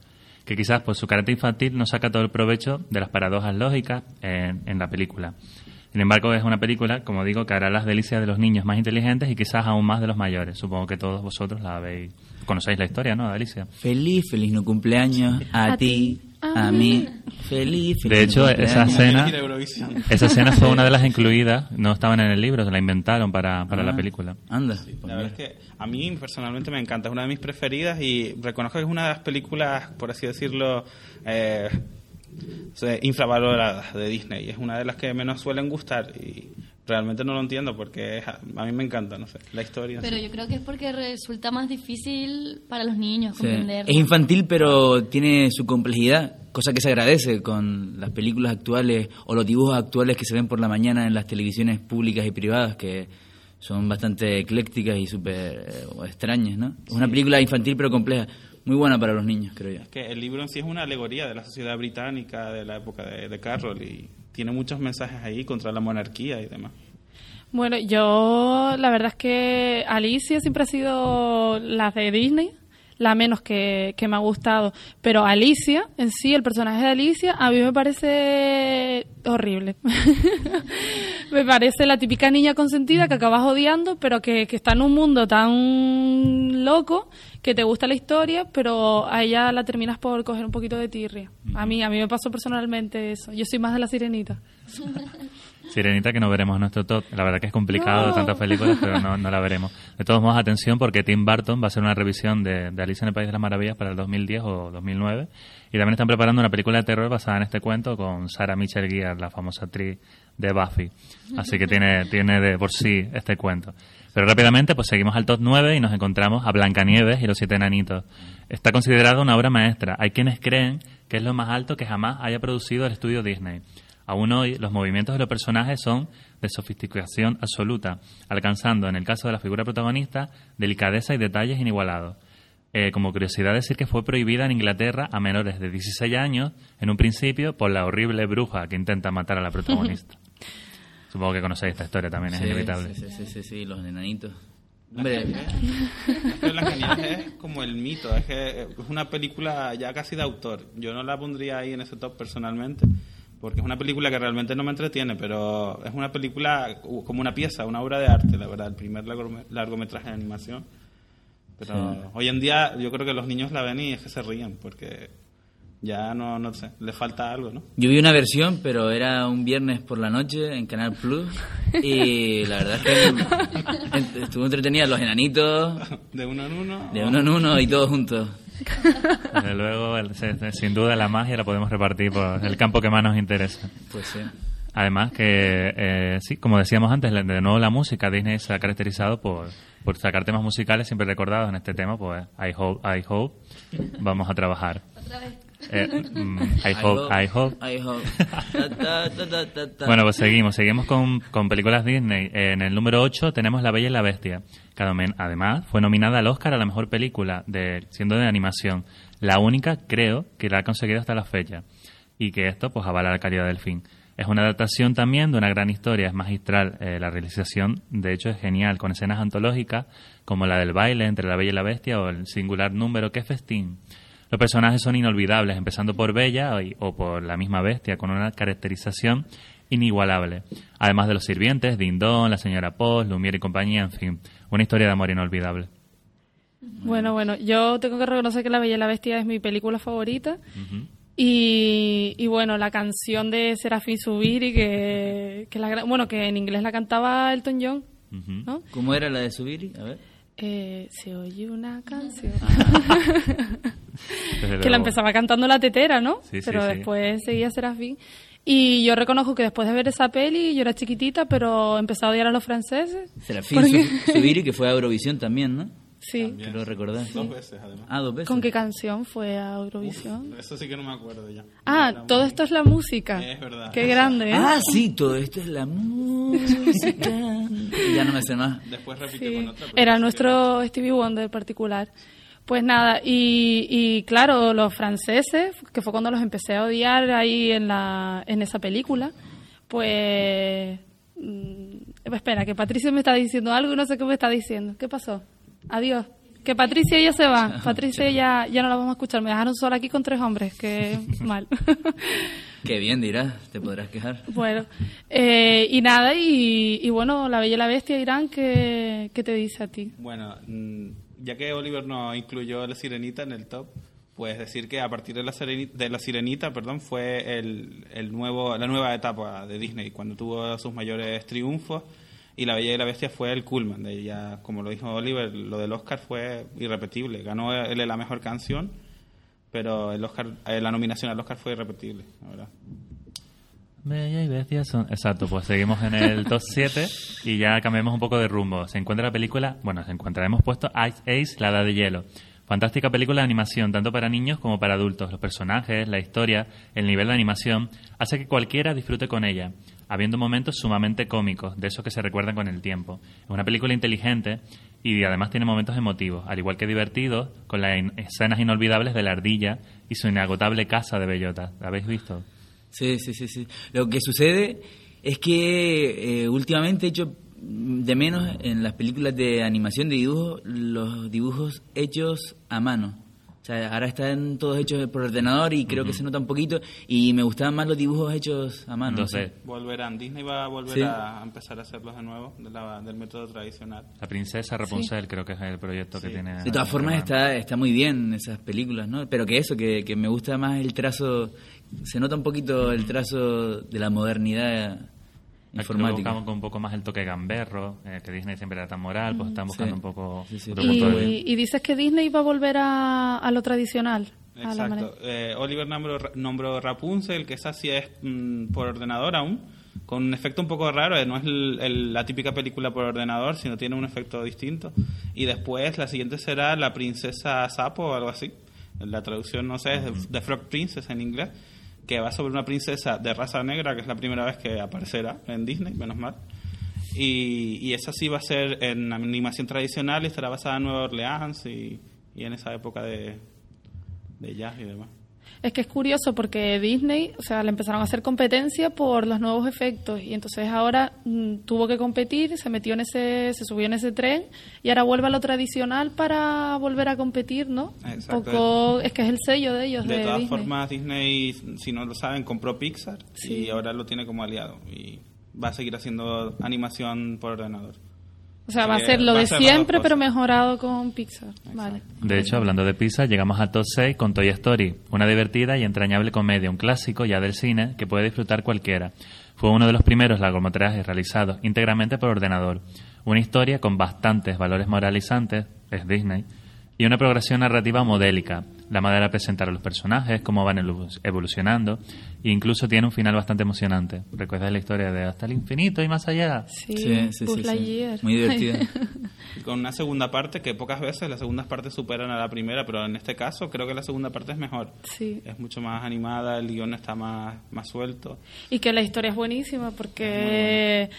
que quizás por su carácter infantil no saca todo el provecho de las paradojas lógicas en, en la película. Sin embargo, es una película, como digo, que hará las delicias de los niños más inteligentes y quizás aún más de los mayores. Supongo que todos vosotros la habéis, conocéis la historia, ¿no, Alicia? Feliz, feliz no cumpleaños a, A ti, ti, a mí. Feliz, feliz De hecho, esa escena, esa escena fue una de las incluidas, no estaban en el libro, se la inventaron para, para la Ah, película. Anda. pues La verdad es que a mí personalmente me encanta, es una de mis preferidas y reconozco que es una de las películas, por así decirlo, eh, infravaloradas de Disney. Es una de las que menos suelen gustar y realmente no lo entiendo porque es- a mí me encanta, no sé, la historia. Pero yo creo que es porque resulta más difícil para los niños Sí. comprender. Es infantil, pero tiene su complejidad, cosa que se agradece con las películas actuales o los dibujos actuales que se ven por la mañana en las televisiones públicas y privadas, que son bastante eclécticas y súper eh, extrañas, ¿no? Es una película infantil pero compleja, muy buena para los niños, creo yo. Es que el libro en sí es una alegoría de la sociedad británica de la época de, de Carroll y tiene muchos mensajes ahí contra la monarquía y demás. Bueno, yo la verdad es que Alicia siempre ha sido la de Disney, la menos que, que me ha gustado. Pero Alicia, en sí, el personaje de Alicia, a mí me parece horrible. me parece la típica niña consentida que acabas odiando, pero que, que está en un mundo tan loco que te gusta la historia, pero a ella la terminas por coger un poquito de tirria. A mí, a mí me pasó personalmente eso. Yo soy más de la sirenita. Sirenita que no veremos en nuestro top. La verdad que es complicado No. tantas películas, pero no, no la veremos. De todos modos, atención porque Tim Burton va a hacer una revisión de, de Alicia en el País de las Maravillas para el 2010 o 2009. Y también están preparando una película de terror basada en este cuento con Sarah Michelle Gellar, la famosa actriz de Buffy. Así que tiene, tiene de por sí este cuento. Pero rápidamente, pues seguimos al top 9 y nos encontramos a Blancanieves y los siete enanitos. Está considerada una obra maestra. Hay quienes creen que es lo más alto que jamás haya producido el estudio Disney. Aún hoy, los movimientos de los personajes son de sofisticación absoluta, alcanzando, en el caso de la figura protagonista, delicadeza y detalles inigualados. Eh, como curiosidad decir que fue prohibida en Inglaterra a menores de 16 años, en un principio, por la horrible bruja que intenta matar a la protagonista. Supongo que conocéis esta historia también, es inevitable. Sí, sí, sí, sí, los enanitos. Hombre, Es como el mito, es que es una película ya casi de autor. Yo no la pondría ahí en ese top personalmente, porque es una película que realmente no me entretiene, pero es una película como una pieza, una obra de arte, la verdad, el primer largome- largometraje de animación. Pero Sí. hoy en día yo creo que los niños la ven y es que se ríen, porque ya no, no sé, le falta algo, ¿no? Yo vi una versión, pero era un viernes por la noche en Canal Plus y la verdad es que estuvo entretenida los enanitos, De uno en uno. de uno en uno y todos juntos. Desde luego, el- se- se- sin duda la magia la podemos repartir por el campo que más nos interesa. Pues sí. Además que, eh, sí, como decíamos antes, la- de nuevo la música, Disney se ha caracterizado por, por sacar temas musicales siempre recordados en este tema, pues I hope, I hope, vamos a trabajar. Eh, mm, I hope, I hope. I. Bueno, pues seguimos, seguimos con, con películas Disney. En el número 8 tenemos La Bella y la Bestia, que adem- además fue nominada al Oscar a la mejor película, de, siendo de animación. La única, creo, que la ha conseguido hasta la fecha. Y que esto, pues, avala la calidad del film. Es una adaptación también de una gran historia, es magistral. Eh, la realización, de hecho, es genial, con escenas antológicas como la del baile entre la Bella y la Bestia o el singular número que es festín. Los personajes son inolvidables, empezando por Bella y- o por la misma Bestia, con una caracterización inigualable. Además de los sirvientes, Dindon, la señora Post, Lumière y compañía, en fin, una historia de amor inolvidable. Bueno, bueno, yo tengo que reconocer que La Bella y la Bestia es mi película favorita. Y, y bueno, la canción de Serafín Subiri, que, que la, bueno, que en inglés la cantaba Elton John. ¿Cómo era la de Subiri? A ver. Eh, se oye una canción. Que la empezaba cantando la tetera, ¿no? Sí, sí, pero sí. después seguía Serafín. Y yo reconozco que después de ver esa peli, yo era chiquitita, pero empecé a odiar a los franceses. Serafín ¿Por qué? Su- Subiri, que fue a Eurovisión también, ¿no? Sí. Quiero recordar. Dos veces, además. Ah, dos veces. ¿Con qué canción fue a Eurovisión? Eso sí que no me acuerdo ya. Ah, todo muy- esto es la música. Es verdad. Qué grande, ¿eh? Ah, sí, todo esto es la música. ya no me sé más. Después repite Sí, con otra. era nuestro Stevie Wonder particular. Pues nada, y, y claro, los franceses, que fue cuando los empecé a odiar ahí en, la, en esa película, pues... mm, espera, que Patricia me está diciendo algo y no sé qué me está diciendo. ¿Qué pasó? Adiós. Que Patricia ya se va. Patricia ya, ya no la vamos a escuchar. Me dejaron sola aquí con tres hombres. Que mal. Qué bien dirás, te podrás quejar. Bueno, eh, y nada, y, y bueno, La Bella y la Bestia, Irán, ¿qué, qué te dice a ti? Bueno, mm, ya que Oliver no incluyó a la sirenita en el top, pues decir que a partir de la, Sereni- de la sirenita perdón, fue el, el nuevo, la nueva etapa de Disney, cuando tuvo sus mayores triunfos. Y La Bella y la Bestia fue el culmen de ella. Como lo dijo Oliver, lo del Oscar fue irrepetible. Ganó él la mejor canción, pero el Oscar, eh, la nominación al Oscar fue irrepetible, la verdad. Bella y Bestia son... Exacto, pues seguimos en el top 7 y ya cambiamos un poco de rumbo. Se encuentra la película, bueno, se encuentra, hemos puesto Ice Ace, la edad de hielo. Fantástica película de animación, tanto para niños como para adultos. Los personajes, la historia, el nivel de animación, hace que cualquiera disfrute con ella, habiendo momentos sumamente cómicos, de esos que se recuerdan con el tiempo. Es una película inteligente y además tiene momentos emotivos, al igual que divertidos, con las escenas inolvidables de la ardilla y su inagotable casa de bellota. ¿La habéis visto? Sí, sí, sí, sí. Lo que sucede es que eh, últimamente he hecho de menos en las películas de animación de dibujos los dibujos hechos a mano. O sea, ahora están todos hechos por ordenador y creo que se nota un poquito y me gustaban más los dibujos hechos a mano. Entonces, Volverán, Disney va a volver Sí. a empezar a hacerlos de nuevo, de la- del método tradicional. La princesa Rapunzel creo que es el proyecto que tiene. De todas formas está, está muy bien esas películas, ¿no? Pero que eso, que, que me gusta más el trazo, se nota un poquito el trazo de la modernidad informática. buscamos con un poco más el toque gamberro, eh, que Disney siempre era tan moral, pues están buscando Sí. un poco Sí, sí. otro punto de Y, y dices que Disney va a volver a, a lo tradicional. a Exacto. Eh, Oliver nombró, nombró Rapunzel, que esa sí es mm, por ordenador aún, con un efecto un poco raro. eh, No es el- el- la típica película por ordenador, sino tiene un efecto distinto. Y después la siguiente será La Princesa Sapo o algo así. La traducción, no sé, es de- The Frog Princess en inglés, que va sobre una princesa de raza negra, que es la primera vez que aparecerá en Disney, menos mal. Y, y esa sí va a ser en animación tradicional y estará basada en Nueva Orleans y, y en esa época de, de jazz y demás. Es que es curioso porque Disney, o sea, le empezaron a hacer competencia por los nuevos efectos y entonces ahora mm, tuvo que competir, se metió en ese, se subió en ese tren y ahora vuelve a lo tradicional para volver a competir, ¿no? Exacto. poco, es que es el sello de ellos, de, De todas Disney. formas, Disney, si no lo saben, compró Pixar Sí. y ahora lo tiene como aliado y va a seguir haciendo animación por ordenador. O sea, va a ser lo a de siempre, pero mejorado con Pixar. Vale. De hecho, hablando de pizza, llegamos al top 6 con Toy Story, una divertida y entrañable comedia, un clásico ya del cine que puede disfrutar cualquiera. Fue uno de los primeros largometrajes realizados íntegramente por ordenador. Una historia con bastantes valores moralizantes, es Disney, y una progresión narrativa modélica. La manera de presentar a los personajes, cómo van evolu- evolucionando, e incluso tiene un final bastante emocionante. ¿Recuerdas la historia de hasta el infinito y más allá? Sí, Sí, sí, sí, sí. Muy divertida. Y con una segunda parte que pocas veces las segundas partes superan a la primera, pero en este caso creo que la segunda parte es mejor. Sí. Es mucho más animada, el guion está más, más suelto. Y que la historia es buenísima porque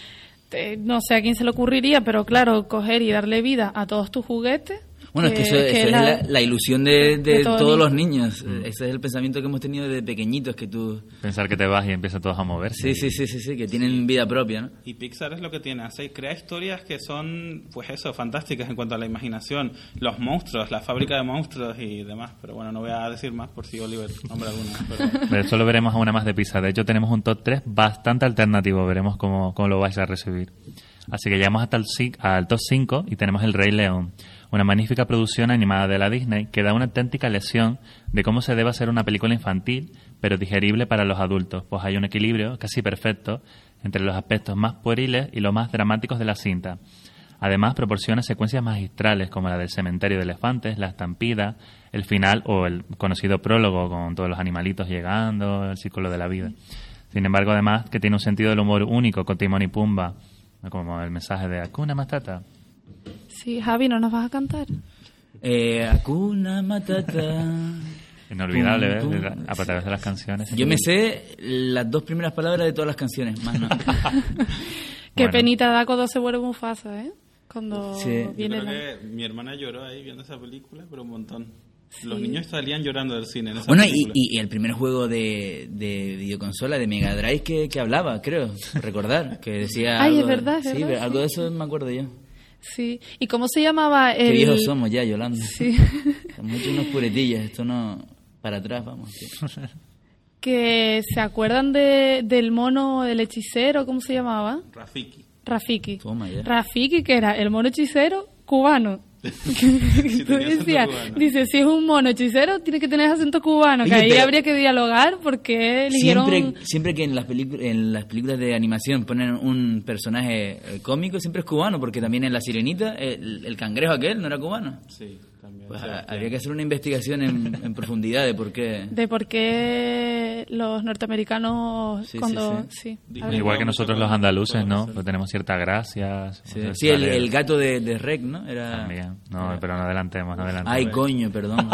te- no sé a quién se le ocurriría, pero claro, coger y darle vida a todos tus juguetes. Bueno, es que eso, eso es la, la ilusión de, de de todo todos los niño. niños. Ese es el pensamiento que hemos tenido desde pequeñitos, que tú... Pensar que te vas y empiezan todos a moverse. Sí, sí, sí, sí, sí, que tienen vida propia, ¿no? Y Pixar es lo que tiene, hace, crea historias que son, pues eso, fantásticas en cuanto a la imaginación. Los monstruos, la fábrica de monstruos y demás. Pero bueno, no voy a decir más por si Oliver nombra alguna. Pero De hecho, lo veremos a una más de pizza. De hecho, tenemos un top 3 bastante alternativo. Veremos cómo, cómo lo vais a recibir. Así que llegamos hasta el, al top 5 y tenemos El Rey León. Una magnífica producción animada de la Disney que da una auténtica lección de cómo se debe hacer una película infantil, pero digerible para los adultos, pues hay un equilibrio casi perfecto entre los aspectos más pueriles y los más dramáticos de la cinta. Además, proporciona secuencias magistrales como la del cementerio de elefantes, la estampida, el final o el conocido prólogo con todos los animalitos llegando, el círculo de la vida. Sin embargo, además, que tiene un sentido del humor único con Timón y Pumba, como el mensaje de Hakuna Matata. Sí, Javi, ¿no nos vas a cantar? Eh, Hakuna Matata. Inolvidable, Pum, ¿eh? a través de las canciones. Yo me sé las dos primeras palabras de todas las canciones, más no. Qué Bueno. penita da cuando se vuelve Mufasa, ¿eh? Cuando Sí. yo viene creo la... que mi hermana lloró ahí viendo esa película, pero un montón. Los niños salían llorando del cine en esa Bueno, y, película. y- y el primer juego de, de videoconsola de Mega Drive que, que hablaba, creo, recordar, que decía... Ay, es algo de- verdad, es Sí, verdad, pero algo sí. de eso me acuerdo yo. Sí. ¿Y cómo se llamaba el...? Qué viejos somos ya, Yolanda. Sí. Somos unos puretillas, esto no... Para atrás, vamos. tío. que se acuerdan de, del mono, del hechicero, ¿cómo se llamaba? Rafiki. Rafiki. Toma ya. Rafiki, que era el mono hechicero cubano. Sí, Tú decías, dice, si es un mono hechicero, tiene que tener acento cubano, que ahí habría que dialogar porque eligieron... Siempre, siempre que en las, películas en las películas de animación ponen un personaje eh, cómico, siempre es cubano, porque también en La Sirenita el, el cangrejo aquel no era cubano. Sí, también. Pues habría que hacer una investigación en, en profundidad de por qué. de por qué los norteamericanos Sí, cuando... Igual que nosotros los andaluces, ¿no? Pues tenemos cierta gracia. Sí, el, gato de, de Rec, ¿no? Era... También. No, pero no adelantemos, no adelantemos. Ay, coño, perdón.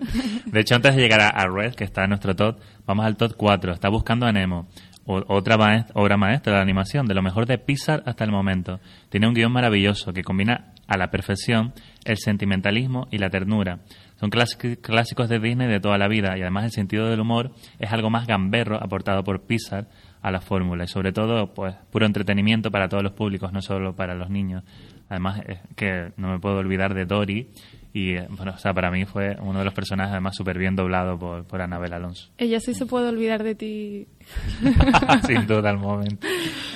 De hecho, antes de llegar a, a Red, que está en nuestro top, vamos al top 4. Está buscando a Nemo. Otra maest- obra maestra de la animación, de lo mejor de Pixar hasta el momento. Tiene un guion maravilloso que combina a la perfección el sentimentalismo y la ternura. Son clásic- clásicos de Disney de toda la vida y además el sentido del humor es algo más gamberro aportado por Pixar a la fórmula y sobre todo pues puro entretenimiento para todos los públicos, no solo para los niños. Además es que no me puedo olvidar de Dory y eh, bueno, o sea, para mí fue uno de los personajes además súper bien doblado por, por Anabel Alonso. Ella sí se puede olvidar de ti. Sin duda al momento.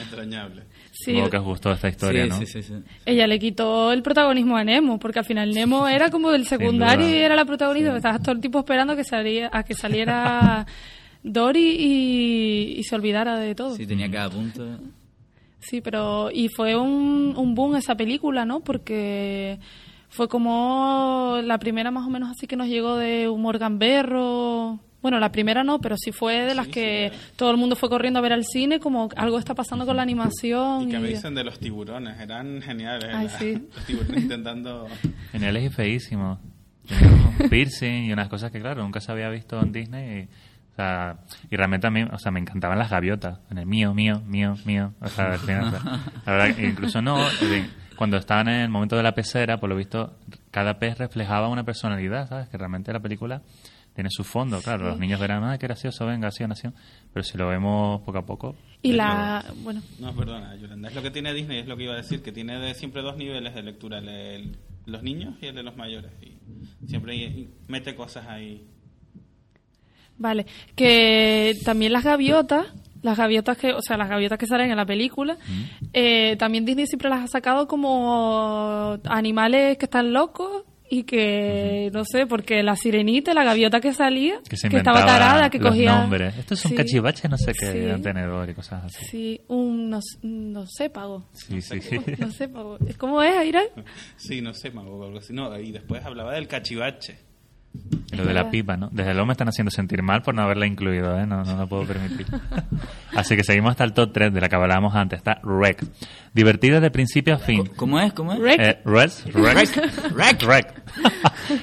Entrañable. Sí, Supongo que os gustó esta historia, sí, ¿no? sí, sí, sí. ella le quitó el protagonismo a Nemo, porque al final Nemo era como del secundario y era la protagonista. Estabas todo el tiempo esperando que salía, a que saliera Dory y, y se olvidara de todo. Sí, tenía cada punto. Sí, pero y fue un, un boom esa película, ¿no? Porque fue como la primera más o menos así que nos llegó de humor gamberro. Bueno, la primera no, pero sí fue de las que todo el mundo fue corriendo a ver al cine, como algo está pasando con la animación. Y que me dicen de los tiburones, eran geniales. Ay, la- sí. Los tiburones intentando... Geniales y feísimos. Piercing y unas cosas que, claro, nunca se había visto en Disney. Y, o sea, y realmente a mí, o sea, me encantaban las gaviotas. En el mío, mío, mío, mío. O sea, al final, o sea, la verdad, incluso no. Cuando estaban en el momento de la pecera, por lo visto, cada pez reflejaba una personalidad, ¿sabes? Que realmente la película tiene su fondo. Claro, los niños verán, ay, qué gracioso, venga, acción, acción. Pero si lo vemos poco a poco. Y la, bueno, No, perdona, Yolanda. Es lo que tiene Disney, es lo que iba a decir, que tiene de siempre dos niveles de lectura, el de los niños y el de los mayores. Y siempre mete cosas ahí. vale, que también las gaviotas, las gaviotas que, o sea, las gaviotas que salen en la película, eh, también Disney siempre las ha sacado como animales que están locos y que, no sé, porque la sirenita, la gaviota que salía, Que se estaba tarada, que los cogía... nombres. Estos son Sí, cachivaches, no sé qué, sí. y cosas así. Sí, un no, no sé, pago. Sí, sí, sí. No sé, pago. ¿Cómo es, Airal? Sí, no sé, mago, o algo así. No, y después hablaba del cachivache. Lo de la pipa, ¿no? Desde luego me están haciendo sentir mal por no haberla incluido, ¿eh? No, no lo puedo permitir. Así que seguimos hasta el top 3 de la que hablábamos antes. Está Rec. Divertida de principio a fin. ¿Cómo es? ¿Cómo es? Rec. Eh, Res- Rec. Rec. Rec.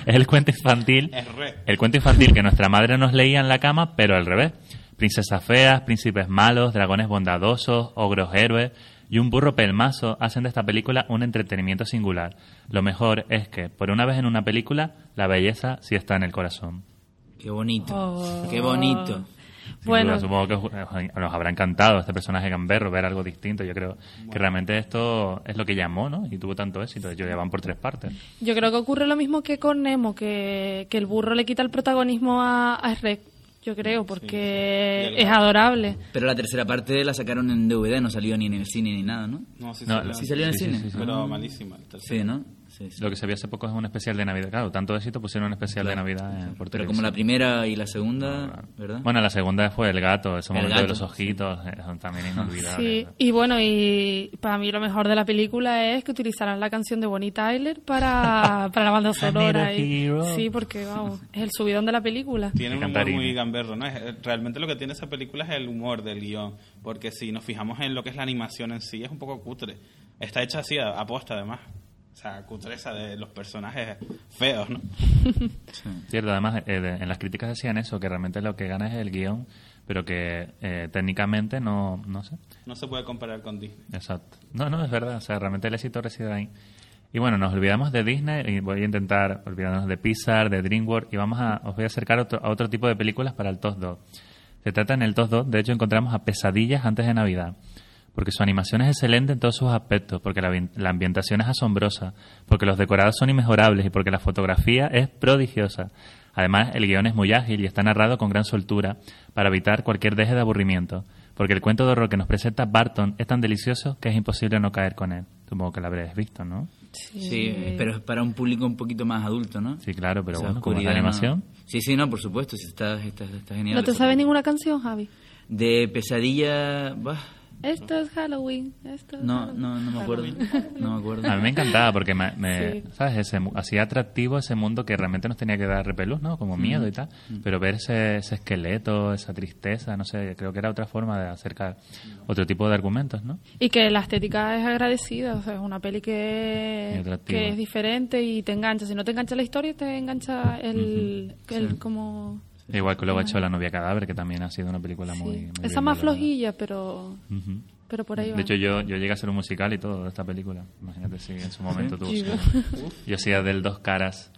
es el cuento infantil. Es Rec. El cuento infantil que nuestra madre nos leía en la cama, pero al revés. Princesas feas, príncipes malos, dragones bondadosos, ogros héroes y un burro pelmazo hacen de esta película un entretenimiento singular. Lo mejor es que, por una vez en una película, la belleza sí está en el corazón. Qué bonito. Oh. Qué bonito. Sin Bueno. duda, supongo que os, os- os habrá encantado este personaje gamberro, ver algo distinto. Yo creo que realmente esto es lo que llamó, ¿no? Y tuvo tanto éxito. Hecho, ya van por tres partes. Yo creo que ocurre lo mismo que con Nemo, que, que el burro le quita el protagonismo a, a Shrek. Yo creo, porque Sí, sí. es adorable. Pero la tercera parte la sacaron en DVD, no salió ni en el cine ni nada, ¿no? No, sí, No, salió, ¿Sí salió en el cine? sí, sí. pero malísima. el. Sí, ¿no? Sí, sí. Lo que se vio hace poco es un especial de Navidad. Claro, tanto éxito pusieron un especial de Navidad en, Pero como la primera y la segunda, ¿verdad? Bueno, la segunda fue el gato, ese El momento de los ojitos, eh, son también inolvidables. Sí, y bueno, y para mí lo mejor de la película es que utilizaran la canción de Bonnie Tyler para, para la banda sonora. Y- sí, porque vamos, es el subidón de la película. Tiene un humor muy gamberro, ¿no? Es- realmente lo que tiene esa película es el humor del guion, porque si nos fijamos en lo que es la animación en sí, es un poco cutre. Está hecha así a, a posta, además. O sea, cutreza de los personajes feos, ¿no? Cierto, además eh, en las críticas decían eso, que realmente lo que gana es el guion, pero que eh, técnicamente no, no sé. No se puede comparar con Disney. Exacto. No, no, es verdad, o sea, realmente el éxito reside ahí. Y bueno, nos olvidamos de Disney y voy a intentar olvidarnos de Pixar, de DreamWorks y vamos a, os voy a acercar otro, a otro tipo de películas para el TOS 2. Se trata en el TOS 2, de hecho encontramos a Pesadillas antes de Navidad, porque su animación es excelente en todos sus aspectos, porque la, ambi- la ambientación es asombrosa, porque los decorados son inmejorables y porque la fotografía es prodigiosa. Además, el guion es muy ágil y está narrado con gran soltura para evitar cualquier deje de aburrimiento, porque el cuento de horror que nos presenta Barton es tan delicioso que es imposible no caer con él. Supongo que lo habréis visto, ¿no? Sí, pero es para un público un poquito más adulto, ¿no? Sí, claro, pero bueno, como es oscuridad, animación. ¿no? Sí, sí, no, por supuesto, sí, está, está, está genial. ¿No te sabes ninguna canción, Javi? De Pesadilla... bah, Esto es Halloween. Esto es no, Halloween. no, no me acuerdo. No me acuerdo. A mí me encantaba porque me, me- Sí. ¿sabes? Ese, mu- hacía atractivo ese mundo que realmente nos tenía que dar repelús, ¿no? Como miedo y tal. Pero ver ese, ese esqueleto, esa tristeza, no sé, creo que era otra forma de acercar otro tipo de argumentos, ¿no? Y que la estética es agradecida, o sea, es una peli que, que es diferente y te engancha. Si no te engancha la historia, te engancha el, el como... Igual que luego ha hecho La novia cadáver, que también ha sido una película sí. muy... muy Esa bien más valorada. flojilla, pero, Ujú. pero por ahí va. De hecho, yo, yo llegué a hacer un musical y todo de esta película. Imagínate si en su momento Sí. su- Yo hacía del dos caras.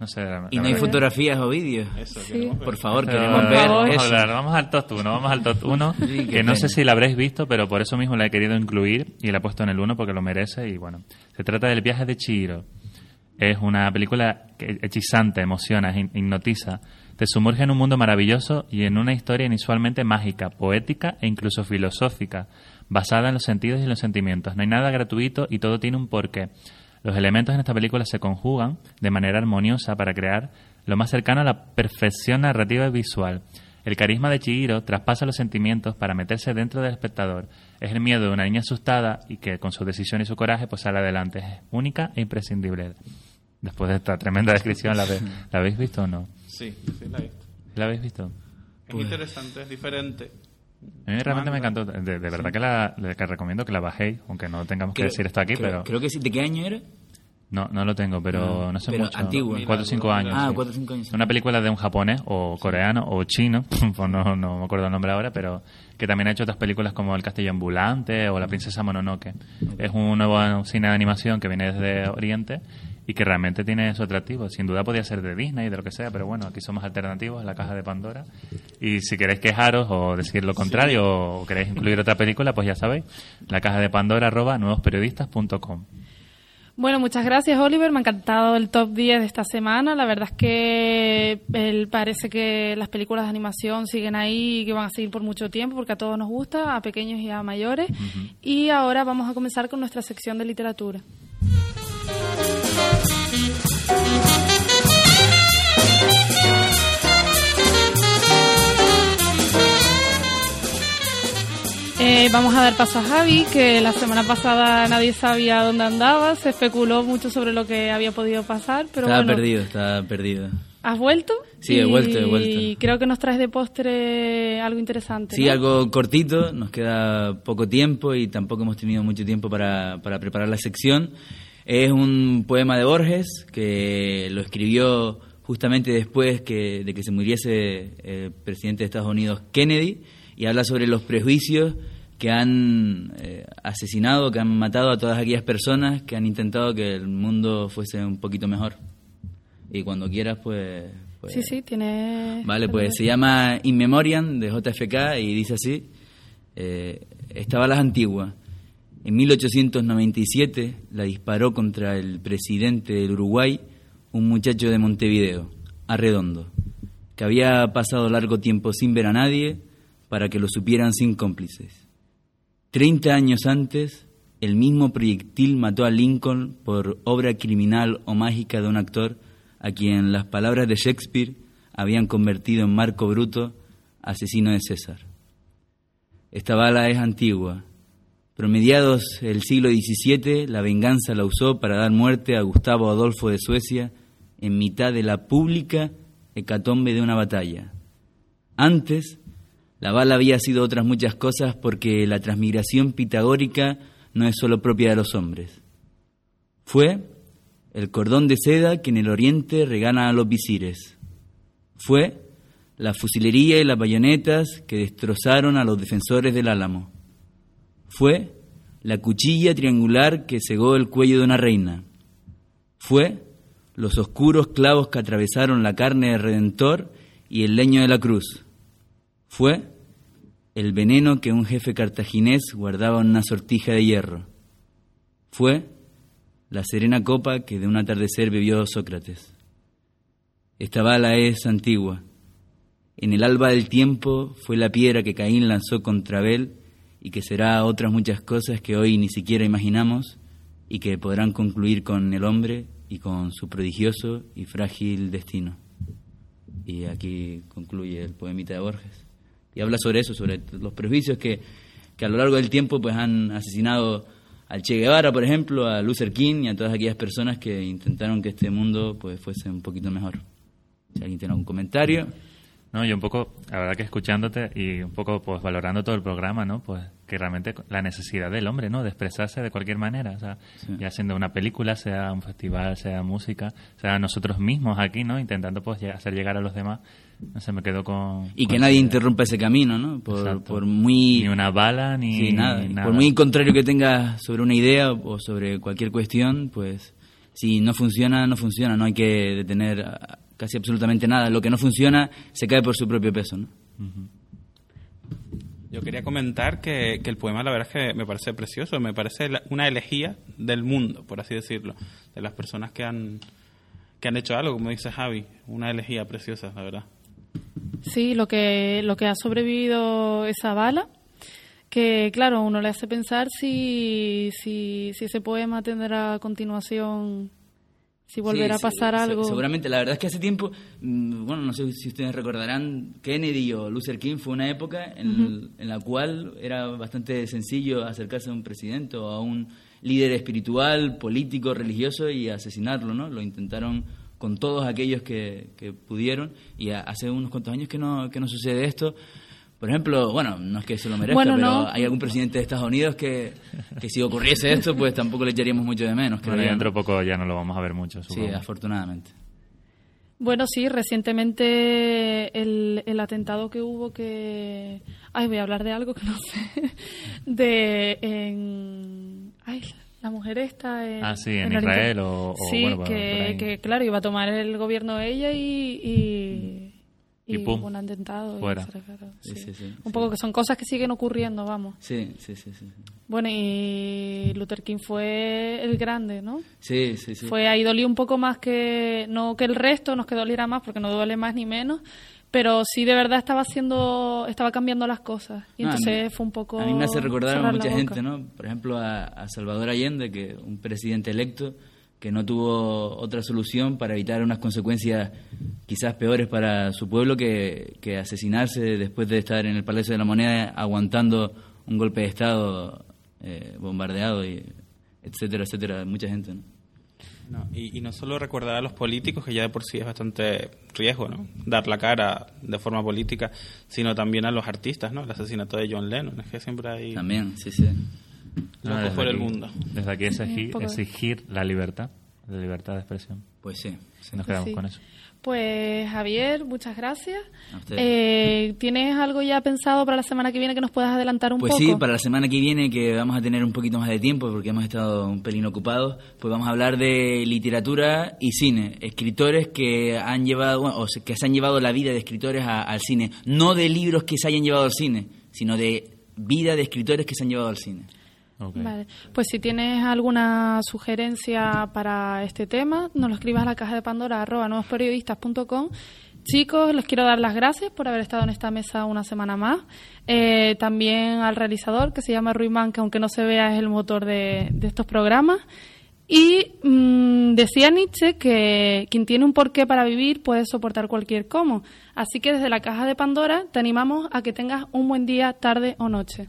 No sé. la- ¿Y la no hay fotografías o vídeos? Eso, Sí. queremos. Por favor, Pero, queremos vamos, ver a eso. hablar, vamos al top 1, vamos al top 1, Sí, que no sé si la habréis visto, pero por eso mismo la he querido incluir y la he puesto en el 1 porque lo merece y bueno, se trata del viaje de Chihiro. Es una película hechizante, emociona, hipnotiza, te sumerge en un mundo maravilloso y en una historia inusualmente mágica, poética e incluso filosófica, basada en los sentidos y los sentimientos. No hay nada gratuito y todo tiene un porqué. Los elementos en esta película se conjugan de manera armoniosa para crear lo más cercano a la perfección narrativa y visual. El carisma de Chihiro traspasa los sentimientos para meterse dentro del espectador. Es el miedo de una niña asustada y que con su decisión y su coraje pues sale adelante. Es única e imprescindible. Después de esta tremenda descripción, ¿la, ve- ¿la habéis visto o no? Sí, sí, la he visto. ¿La habéis visto? Es interesante, es diferente. A mí realmente me encantó. De, de verdad que, la, que recomiendo que la bajéis, aunque no tengamos que decir esto aquí, creo- pero... Creo que sí. ¿De qué año era? No, no lo tengo, pero Ah, no sé pero mucho. antigua. Cuatro o cinco años. Ah, sí. cuatro o cinco años. Una película de un japonés o coreano o chino, pues no, no me acuerdo el nombre ahora, pero que también ha hecho otras películas como El Castillo Ambulante o La Princesa Mononoke. Es un nuevo cine de animación que viene desde Oriente y que realmente tiene su atractivo. Sin duda podría ser de Disney, de lo que sea, pero bueno, aquí somos alternativos, la caja de Pandora. Y si queréis quejaros o decir lo contrario o queréis incluir otra película, pues ya sabéis, la caja de Pandora arroba nuevosperiodistas.com. Bueno, muchas gracias, Oliver. Me ha encantado el top 10 de esta semana. La verdad es que el- parece que las películas de animación siguen ahí y que van a seguir por mucho tiempo porque a todos nos gusta, a pequeños y a mayores. Y ahora vamos a comenzar con nuestra sección de literatura. Eh, vamos a dar paso a Javi, que la semana pasada nadie sabía dónde andaba, se especuló mucho sobre lo que había podido pasar, pero estaba bueno, perdido, estaba perdido. ¿has vuelto? Sí, he vuelto, he Y vuelto. creo que nos traes de postre algo interesante. Sí, ¿no? algo cortito, nos queda poco tiempo y tampoco hemos tenido mucho tiempo para, para preparar la sección. Es un poema de Borges que lo escribió justamente después que, de que se muriese el presidente de Estados Unidos, Kennedy, y habla sobre los prejuicios que han eh, asesinado, que han matado a todas aquellas personas que han intentado que el mundo fuese un poquito mejor. Y cuando quieras, pues... pues Sí, sí, tiene... Vale, pues se llama In Memoriam de JFK y dice así, eh, estaba las antiguas. En 1897 la disparó contra el presidente del Uruguay un muchacho de Montevideo, Arredondo, que había pasado largo tiempo sin ver a nadie para que lo supieran sin cómplices. Treinta años antes, el mismo proyectil mató a Lincoln por obra criminal o mágica de un actor a quien las palabras de Shakespeare habían convertido en Marco Bruto, asesino de César. Esta bala es antigua. Promediados el siglo XVII, la venganza la usó para dar muerte a Gustavo Adolfo de Suecia en mitad de la pública hecatombe de una batalla. Antes, la bala había sido otras muchas cosas porque la transmigración pitagórica no es solo propia de los hombres. Fue el cordón de seda que en el oriente regala a los visires. Fue la fusilería y las bayonetas que destrozaron a los defensores del álamo. Fue la cuchilla triangular que cegó el cuello de una reina. Fue los oscuros clavos que atravesaron la carne del Redentor y el leño de la cruz. Fue el veneno que un jefe cartaginés guardaba en una sortija de hierro. Fue la serena copa que de un atardecer bebió Sócrates. Esta bala es antigua. En el alba del tiempo fue la piedra que Caín lanzó contra Abel y que será otras muchas cosas que hoy ni siquiera imaginamos y que podrán concluir con el hombre y con su prodigioso y frágil destino. Y aquí concluye el poemita de Borges. Y habla sobre eso, sobre los prejuicios que, que a lo largo del tiempo pues han asesinado al Che Guevara, por ejemplo, a Luther King y a todas aquellas personas que intentaron que este mundo pues fuese un poquito mejor. Si alguien tiene algún comentario. No, yo un poco, la verdad que escuchándote y un poco pues valorando todo el programa, ¿no? Pues que realmente la necesidad del hombre, ¿no? De expresarse de cualquier manera, o sea, ya siendo una película, sea un festival, sea música, sea nosotros mismos aquí, ¿no? Intentando pues hacer llegar a los demás. No sé, me quedo con... Y que nadie interrumpa ese camino, ¿no? Por, por muy... Ni una bala, ni, nada. nada. Por muy contrario que tengas sobre una idea o sobre cualquier cuestión, pues si no funciona, no funciona, no hay que detener casi absolutamente nada. Lo que no funciona se cae por su propio peso. ¿no? Yo quería comentar que, el poema, la verdad es que me parece precioso, me parece una elegía del mundo, por así decirlo, de las personas que han, que han hecho algo, como dice Javi, una elegía preciosa, la verdad. Sí, lo que, lo que ha sobrevivido esa bala, que claro, uno le hace pensar si, si, si ese poema tendrá continuación si volverá a pasar algo. Seguramente, la verdad es que hace tiempo, mm, bueno, no sé si ustedes recordarán, Kennedy o Luther King fue una época en, en, la cual era bastante sencillo acercarse a un presidente o a un líder espiritual, político, religioso y asesinarlo, ¿no? Lo intentaron con todos aquellos que, que pudieron y hace unos cuantos años que no, que no sucede esto. Por ejemplo, bueno, no es que se lo merezca, pero hay algún presidente de Estados Unidos que, que, si ocurriese esto, pues tampoco le echaríamos mucho de menos. Bueno, dentro de poco ya no lo vamos a ver mucho. Sí, afortunadamente. Bueno, sí, recientemente el, el atentado que hubo que... Ay, voy a hablar de algo que no sé. De... En... Ay, la mujer está en... Ah, sí, en, Israel o, Sí, que, que, claro, iba a tomar el gobierno ella y... y y, un atentado. Fuera. un poco que son cosas que siguen ocurriendo, vamos. Sí, sí, sí, sí. Bueno, y Luther King fue el grande, ¿no? Sí, sí, sí. Fue ahí dolió un poco más que, no que el resto, nos que doliera más, porque no duele más ni menos, pero sí de verdad estaba haciendo, estaba cambiando las cosas. Y entonces fue un poco... A mí me hace recordar a mucha gente, ¿no? Por ejemplo, a, a Salvador Allende, que un presidente electo que no tuvo otra solución para evitar unas consecuencias quizás peores para su pueblo que, que, asesinarse después de estar en el Palacio de la Moneda aguantando un golpe de Estado eh, bombardeado, y etcétera, etcétera, mucha gente. ¿no? y, y, no solo recordar a los políticos, que ya de por sí es bastante riesgo, ¿no? Dar la cara de forma política, sino también a los artistas, ¿no? El asesinato de John Lennon, es que siempre hay... También, sí, sí. Locos por el mundo. Desde aquí exigir, exigir la libertad, la libertad de expresión. Pues sí. Nos quedamos con eso. Pues Javier, muchas gracias. Eh, ¿Tienes algo ya pensado para la semana que viene que nos puedas adelantar un poco? Pues sí, para la semana que viene que vamos a tener un poquito más de tiempo porque hemos estado un pelín ocupados, pues vamos a hablar de literatura y cine, escritores que han llevado o que se han llevado la vida de escritores al cine, no de libros que se hayan llevado al cine, sino de vida de escritores que se han llevado al cine. Vale. Pues si tienes alguna sugerencia para este tema, nos lo escribas a la caja de Pandora arroba nuevosperiodistas.com. Chicos, les quiero dar las gracias por haber estado en esta mesa una semana más. Eh, también al realizador, que se llama Ruimán, que aunque no se vea es el motor de, estos programas. Y mm, decía Nietzsche que quien tiene un porqué para vivir puede soportar cualquier cómo. Así que desde la caja de Pandora te animamos a que tengas un buen día, tarde o noche.